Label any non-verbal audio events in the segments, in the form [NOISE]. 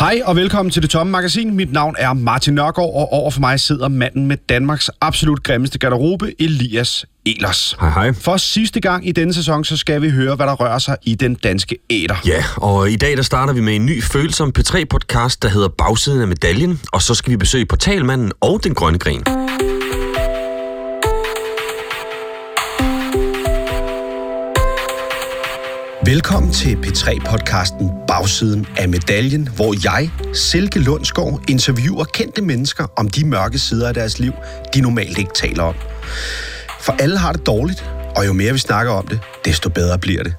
Hej og velkommen til Det Tomme Magasin. Mit navn er Martin Nørgaard, og over for mig sidder manden med Danmarks absolut grimmeste garderobe, Elias Elers. Hej, hej. For sidste gang i denne sæson, så skal vi høre, hvad der rører sig i den danske æder. Ja, og i dag der starter vi med en ny følsom P3-podcast, der hedder Bagsiden af medaljen, og så skal vi besøge Portalmanden og Den Grønne Gren. Velkommen til P3-podcasten Bagsiden af medaljen, hvor jeg, Silke Lundsgaard, interviewer kendte mennesker om de mørke sider af deres liv, de normalt ikke taler om. For alle har det dårligt, og jo mere vi snakker om det, desto bedre bliver det.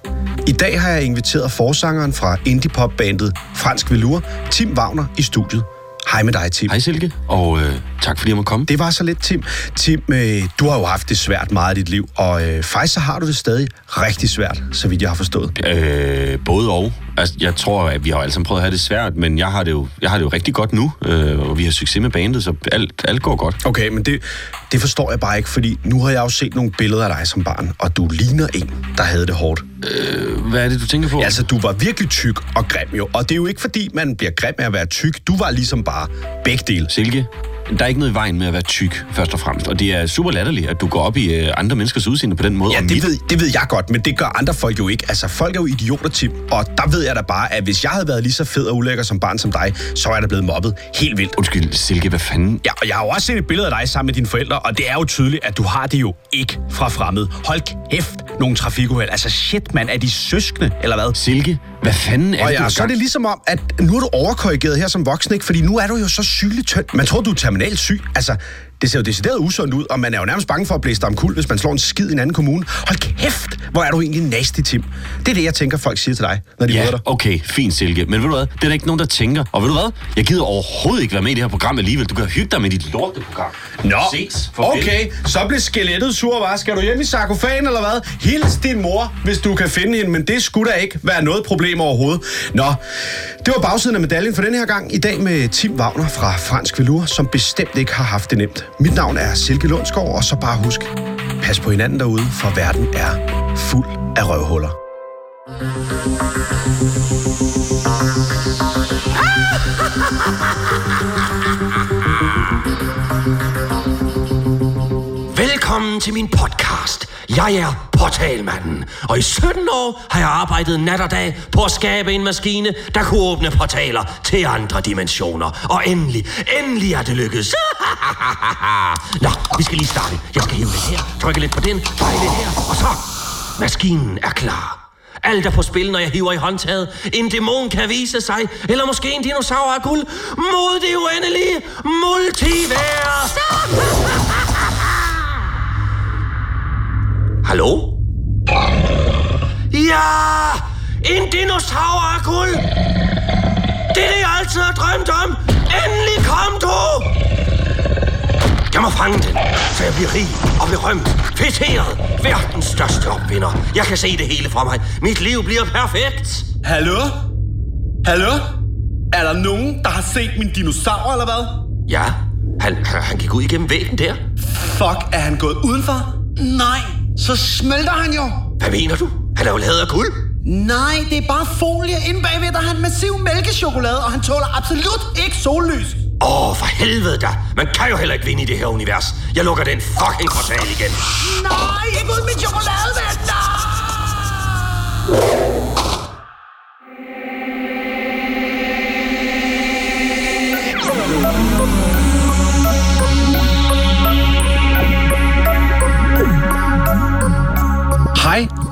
I dag har jeg inviteret forsangeren fra indie-pop-bandet Fransk Velour, Tim Wagner, i studiet. Hej med dig, Tim. Hej Silke, og øh, tak fordi jeg må komme. Det var så lidt, Tim. Tim, øh, du har jo haft det svært meget i dit liv, og øh, faktisk så har du det stadig rigtig svært, så vidt jeg har forstået. Øh, både og. Altså, jeg tror, at vi har alle sammen prøvet at have det svært, men jeg har det jo, jeg har det jo rigtig godt nu, øh, og vi har succes med bandet, så alt, alt går godt. Okay, men det, det forstår jeg bare ikke, fordi nu har jeg jo set nogle billeder af dig som barn, og du ligner en, der havde det hårdt. Øh, hvad er det, du tænker på? Altså, du var virkelig tyk og grim jo, og det er jo ikke fordi, man bliver grim af at være tyk. Du var ligesom bare begge dele. Silke, der er ikke noget i vejen med at være tyk, først og fremmest. Og det er super latterligt, at du går op i øh, andre menneskers udseende på den måde. Ja, det mit- ved, det ved jeg godt, men det gør andre folk jo ikke. Altså, folk er jo idioter, Tim. Og der ved jeg da bare, at hvis jeg havde været lige så fed og ulækker som barn som dig, så var jeg da blevet mobbet helt vildt. Undskyld, Silke, hvad fanden? Ja, og jeg har jo også set et billede af dig sammen med dine forældre, og det er jo tydeligt, at du har det jo ikke fra fremmed. Hold kæft, nogle trafikuheld. Altså shit, mand, er de søskende, eller hvad? Silke, hvad fanden er Og det, ja, så er det ligesom om, at nu er du overkorrigeret her som voksen, ikke? Fordi nu er du jo så sygeligt tynd. Man tror, du er terminalt syg. Altså, det ser jo decideret usundt ud, og man er jo nærmest bange for at blæse om kul, hvis man slår en skid i en anden kommune. Hold kæft, hvor er du egentlig nasty, Tim. Det er det, jeg tænker, folk siger til dig, når de møder Ja, dig. okay, fint Silke. Men ved du hvad, det er der ikke nogen, der tænker. Og ved du hvad, jeg gider overhovedet ikke være med i det her program alligevel. Du kan hygge dig med dit lorteprogram. Nå, Ses. Farvel. okay, så blev skelettet sur, var. Skal du hjem i sarkofagen, eller hvad? Hils din mor, hvis du kan finde hende, men det skulle da ikke være noget problem overhovedet. Nå, det var bagsiden af medaljen for den her gang. I dag med Tim Wagner fra Fransk Velour, som bestemt ikke har haft det nemt. Mit navn er Silke Lundsgaard, og så bare husk, pas på hinanden derude, for verden er fuld af røvhuller. Velkommen til min podcast. Jeg er Portalmanden, og i 17 år har jeg arbejdet nat og dag på at skabe en maskine, der kunne åbne portaler til andre dimensioner. Og endelig, endelig er det lykkedes. [LAUGHS] Nå, vi skal lige starte. Jeg skal hive lidt her, trykke lidt på den, dreje lidt her, og så... Maskinen er klar. Alt er på spil, når jeg hiver i håndtaget. En dæmon kan vise sig, eller måske en dinosaur af guld, mod det uendelige multivers. [LAUGHS] Hallo? Ja! En dinosaur af guld! Det er det, jeg altid har drømt om! Endelig kom du! Jeg må fange den, så jeg bliver rig og berømt. Fætteret. Verdens største opvinder. Jeg kan se det hele for mig. Mit liv bliver perfekt. Hallo? Hallo? Er der nogen, der har set min dinosaur, eller hvad? Ja, han, han, han gik ud igennem væggen der. Fuck, er han gået udenfor? Nej, så smelter han jo. Hvad mener du? Han er jo lavet af guld. Nej, det er bare folie. Inde bagved, der har han massiv mælkechokolade, og han tåler absolut ikke sollys. Åh, oh, for helvede da. Man kan jo heller ikke vinde i det her univers. Jeg lukker den fucking portal igen. Nej, ikke ud med chokolade, mand. Nej!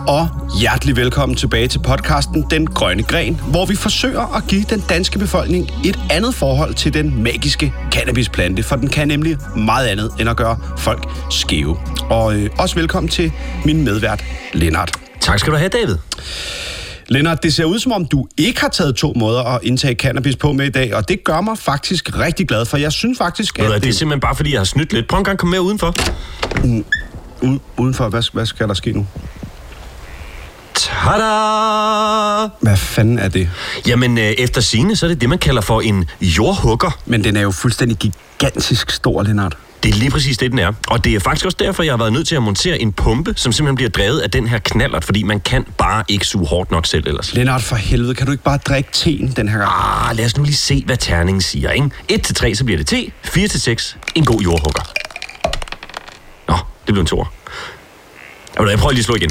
Og hjertelig velkommen tilbage til podcasten Den Grønne Gren, hvor vi forsøger at give den danske befolkning et andet forhold til den magiske cannabisplante, for den kan nemlig meget andet end at gøre folk skæve. Og øh, også velkommen til min medvært, Lennart. Tak skal du have, David. Lennart, det ser ud som om, du ikke har taget to måder at indtage cannabis på med i dag, og det gør mig faktisk rigtig glad, for jeg synes faktisk, Ved du hvad, at det er simpelthen bare, fordi jeg har snydt lidt. Prøv en gang at komme med udenfor. U- udenfor, hvad, hvad skal der ske nu? Tada! Hvad fanden er det? Jamen, øh, efter sine så er det det, man kalder for en jordhugger. Men den er jo fuldstændig gigantisk stor, Lennart. Det er lige præcis det, den er. Og det er faktisk også derfor, jeg har været nødt til at montere en pumpe, som simpelthen bliver drevet af den her knallert, fordi man kan bare ikke suge hårdt nok selv ellers. Lennart, for helvede, kan du ikke bare drikke teen den her gang? Ah, lad os nu lige se, hvad terningen siger, ikke? 1 til 3, så bliver det te. 4 til 6, en god jordhugger. Nå, det blev en tor. Jeg prøver lige at slå igen.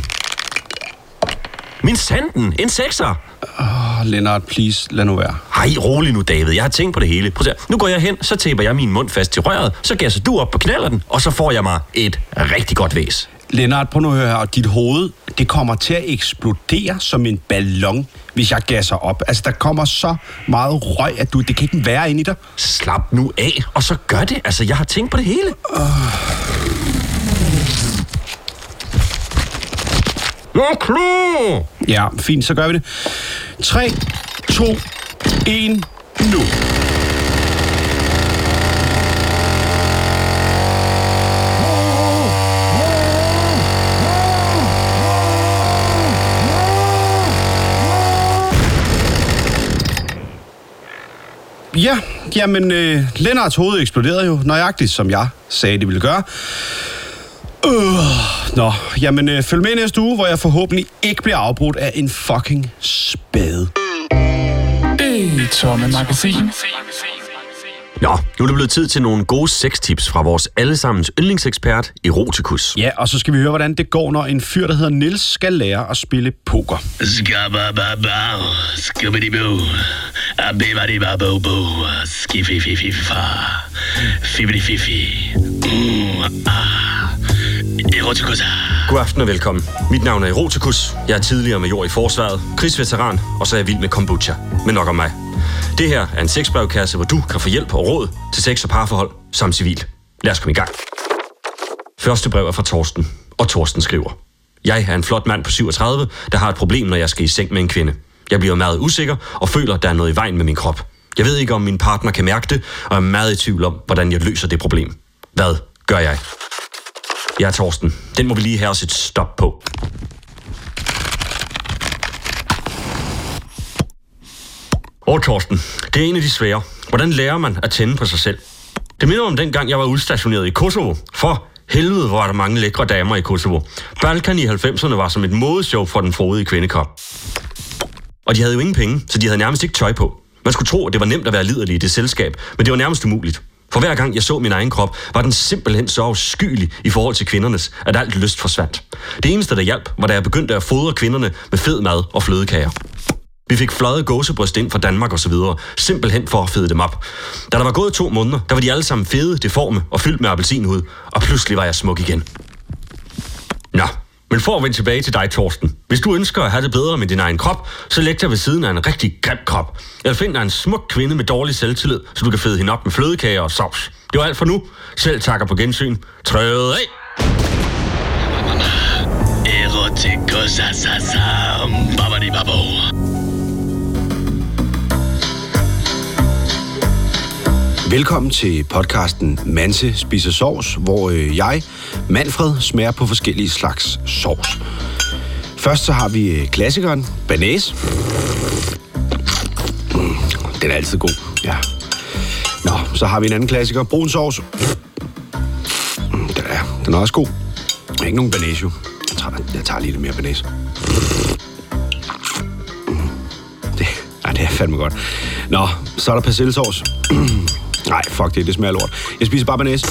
Min sanden, en sekser. Oh, Lennart, please, lad nu være. Ej, rolig nu, David. Jeg har tænkt på det hele. Prøv at. Nu går jeg hen, så taber jeg min mund fast til røret, så gasser du op på knalleren, og så får jeg mig et rigtig godt væs. Lennart, prøv nu at høre her. Dit hoved, det kommer til at eksplodere som en ballon, hvis jeg gasser op. Altså, der kommer så meget røg, at du, det kan ikke være inde i dig. Slap nu af, og så gør det. Altså, jeg har tænkt på det hele. Uh. Jeg klar! Ja, fint, så gør vi det. 3, 2, 1, nu. Ja, jamen, øh, Lennarts hoved eksploderede jo nøjagtigt, som jeg sagde, det ville gøre. Øh, nå, jamen øh, følg med næste uge, hvor jeg forhåbentlig ikke bliver afbrudt af en fucking spade. Det tomme magasin. Nå, nu er det blevet tid til nogle gode sextips fra vores allesammens yndlingsekspert, Erotikus. Ja, og så skal vi høre, hvordan det går, når en fyr, der hedder Nils skal lære at spille poker. Skififififa, fifififi, mm, ah, erotikus. God aften og velkommen. Mit navn er Erotikus. Jeg er tidligere major i forsvaret, krigsveteran, og så er jeg vild med kombucha. Men nok om mig. Det her er en sexbrevkasse, hvor du kan få hjælp og råd til sex og parforhold som civil. Lad os komme i gang. Første brev er fra Torsten, og Torsten skriver. Jeg er en flot mand på 37, der har et problem, når jeg skal i seng med en kvinde. Jeg bliver meget usikker og føler, der er noget i vejen med min krop. Jeg ved ikke, om min partner kan mærke det, og er meget i tvivl om, hvordan jeg løser det problem. Hvad gør jeg? Ja, Torsten, den må vi lige have os et stop på. Åh, Torsten, det er en af de svære. Hvordan lærer man at tænde på sig selv? Det minder om den gang, jeg var udstationeret i Kosovo. For helvede, hvor var der mange lækre damer i Kosovo. Balkan i 90'erne var som et modeshow for den frodige kvindekrop. Og de havde jo ingen penge, så de havde nærmest ikke tøj på. Man skulle tro, at det var nemt at være liderlig i det selskab, men det var nærmest umuligt. For hver gang jeg så min egen krop, var den simpelthen så afskyelig i forhold til kvindernes, at alt lyst forsvandt. Det eneste, der hjalp, var da jeg begyndte at fodre kvinderne med fed mad og flødekager. Vi fik fløjet gåsebryst ind fra Danmark og så videre, simpelthen for at fede dem op. Da der var gået to måneder, der var de alle sammen fede, deforme og fyldt med appelsinhud, og pludselig var jeg smuk igen. Nå, men for at vende tilbage til dig, Torsten. Hvis du ønsker at have det bedre med din egen krop, så læg dig ved siden af en rigtig grim krop. Eller find dig en smuk kvinde med dårlig selvtillid, så du kan fede hende op med flødekager og sovs. Det var alt for nu. Selv takker på gensyn. Træde af! Erotikus, asasam, um, babadibabo. Velkommen til podcasten Manse spiser sovs, hvor øh, jeg, Manfred, smager på forskellige slags sovs. Først så har vi øh, klassikeren, banæs. Mm, den er altid god, ja. Nå, så har vi en anden klassiker, brun sovs. Mm, den er, den er også god. Der er ikke nogen banæs jo. Jeg tager, jeg tager lige lidt mere banæs. Mm. Det, ej, det er fandme godt. Nå, så er der persillesovs. [CLEARS THROAT] Nej, fuck det, det smager lort. Jeg spiser bare banæs.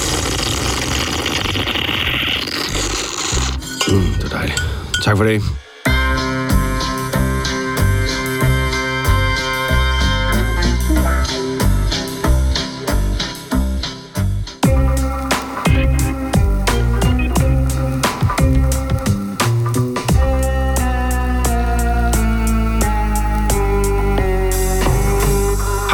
Mm, det er dejligt. Tak for det.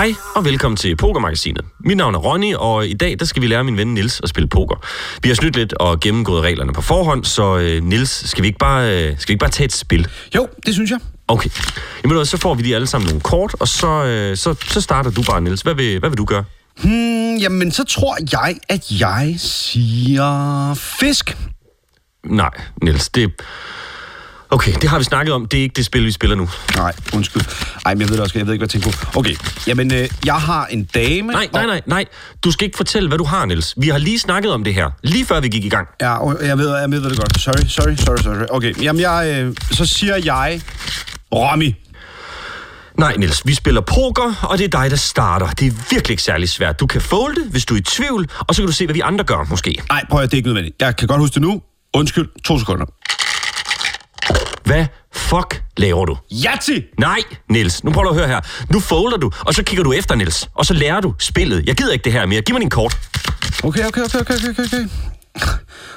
Hej og velkommen til Pokermagasinet. Mit navn er Ronny, og i dag der skal vi lære min ven Nils at spille poker. Vi har snydt lidt og gennemgået reglerne på forhånd, så øh, Nils, skal vi, ikke bare, øh, skal vi ikke bare tage et spil? Jo, det synes jeg. Okay. Jamen, så får vi lige alle sammen nogle kort, og så, øh, så, så starter du bare, Nils. Hvad vil, hvad vil du gøre? Hmm, jamen, så tror jeg, at jeg siger fisk. Nej, Nils, det... Okay, det har vi snakket om. Det er ikke det spil, vi spiller nu. Nej, undskyld. Ej, men jeg ved det også, jeg ved ikke, hvad jeg tænker på. Okay, jamen, øh, jeg har en dame... Nej, nej, nej, nej. Du skal ikke fortælle, hvad du har, Niels. Vi har lige snakket om det her, lige før vi gik i gang. Ja, og jeg ved, jeg ved det godt. Sorry, sorry, sorry, sorry. Okay, jamen, jeg, øh, så siger jeg... Romy. Nej, Niels, vi spiller poker, og det er dig, der starter. Det er virkelig ikke særlig svært. Du kan folde, hvis du er i tvivl, og så kan du se, hvad vi andre gør, måske. Nej, prøv at det er ikke nødvendigt. Jeg kan godt huske det nu. Undskyld, to sekunder. Hvad fuck laver du? Yatzy! Nej, Niels. Nu prøver du at høre her. Nu folder du, og så kigger du efter, Niels. Og så lærer du spillet. Jeg gider ikke det her mere. Giv mig din kort. Okay, okay, okay, okay, okay, okay.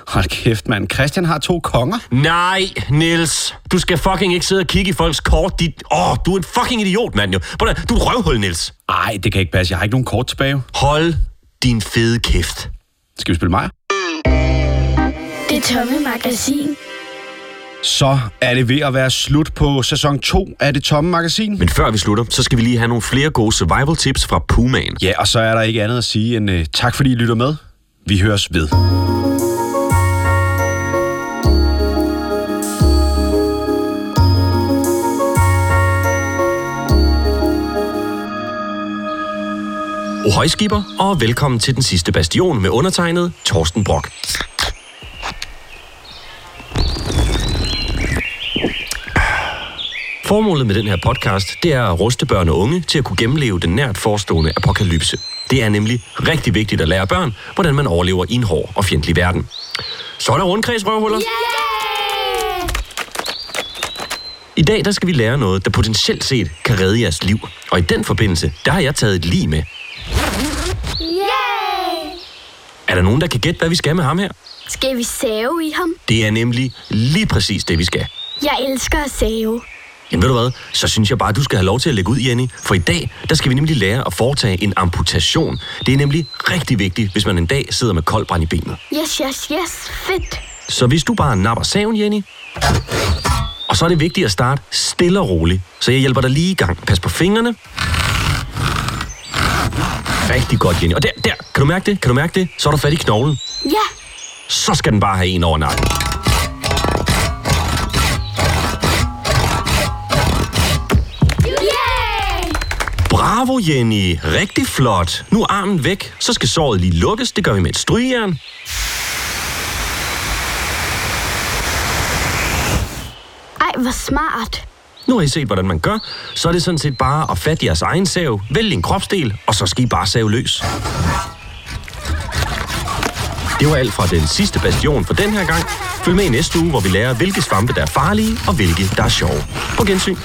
Hold kæft, mand. Christian har to konger. Nej, Niels. Du skal fucking ikke sidde og kigge i folks kort. Dit... Åh, oh, du er en fucking idiot, mand. Jo. Prøv da, Du er et røvhul, Niels. Ej, det kan ikke passe. Jeg har ikke nogen kort tilbage. Hold din fede kæft. Skal vi spille mig? Det tomme magasin. Så er det ved at være slut på sæson 2 af det tomme magasin. Men før vi slutter, så skal vi lige have nogle flere gode survival tips fra Pumaen. Ja, og så er der ikke andet at sige end uh, tak fordi I lytter med. Vi høres ved. Ohøj skipper, og velkommen til den sidste bastion med undertegnet Torsten Brock. Formålet med den her podcast, det er at ruste børn og unge til at kunne gennemleve den nært forestående apokalypse. Det er nemlig rigtig vigtigt at lære børn, hvordan man overlever i en hård og fjendtlig verden. Så er der rundkredsrøvhuller. Yeah! I dag der skal vi lære noget, der potentielt set kan redde jeres liv. Og i den forbindelse, der har jeg taget et lig med. Yeah! Er der nogen, der kan gætte, hvad vi skal med ham her? Skal vi save i ham? Det er nemlig lige præcis det, vi skal. Jeg elsker at save. Jamen ved du hvad, så synes jeg bare, du skal have lov til at lægge ud, Jenny. For i dag, der skal vi nemlig lære at foretage en amputation. Det er nemlig rigtig vigtigt, hvis man en dag sidder med koldbrand i benet. Yes, yes, yes. Fedt. Så hvis du bare napper saven, Jenny. Og så er det vigtigt at starte stille og roligt. Så jeg hjælper dig lige i gang. Pas på fingrene. Rigtig godt, Jenny. Og der, der. Kan du mærke det? Kan du mærke det? Så er du fat i knoglen. Ja. Så skal den bare have en over nakken. Bravo, Jenny. Rigtig flot. Nu armen væk. Så skal såret lige lukkes. Det gør vi med et strygejern. Ej, hvor smart. Nu har I set, hvordan man gør. Så er det sådan set bare at fatte jeres egen sav, vælge en kropsdel, og så skal I bare save løs. Det var alt fra den sidste bastion for den her gang. Følg med i næste uge, hvor vi lærer, hvilke svampe, der er farlige, og hvilke, der er sjove. På gensyn.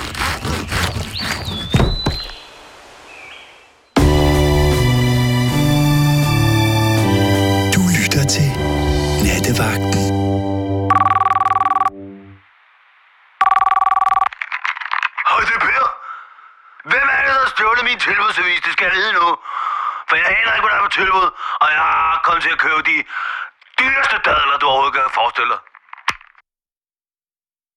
Ikke,